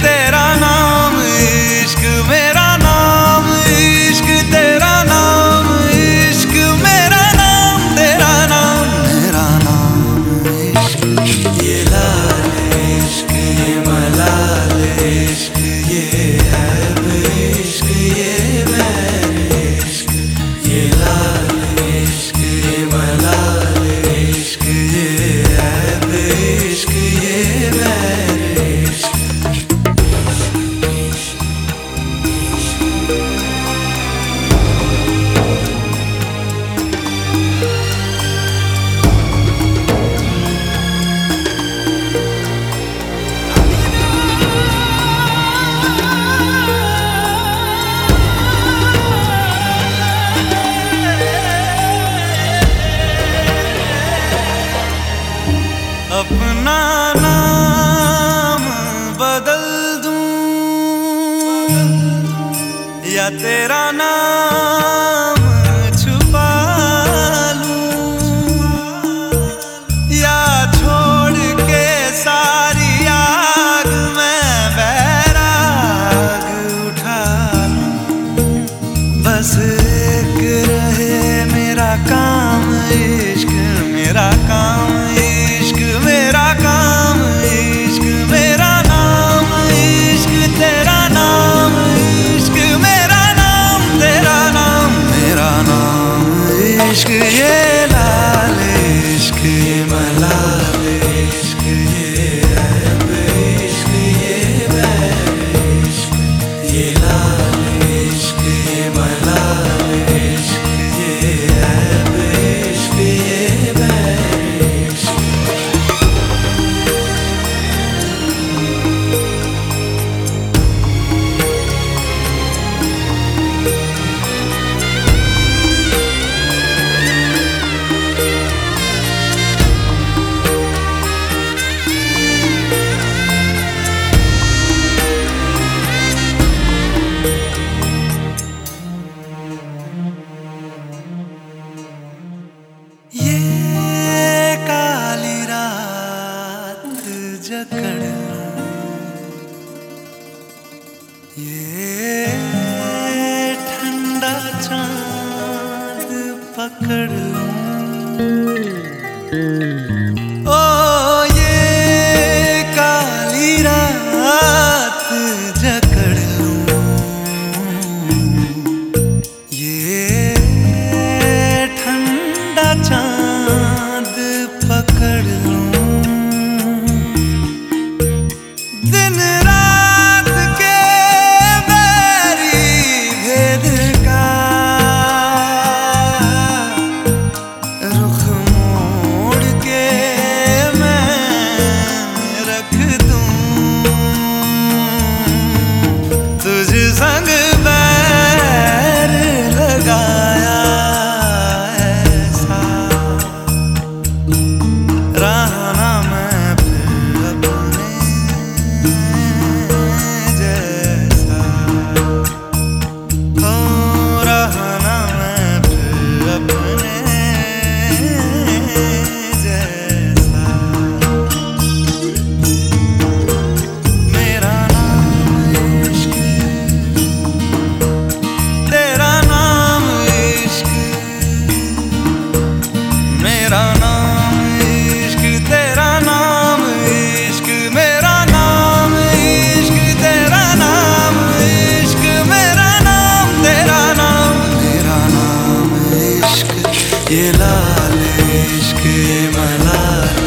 तेरा नाम aşkı ye. ये ठंडा चाँद पकड़ ओ ये काली रात जकड़ ये ठंडा चाँद पकड़ Aşkı malar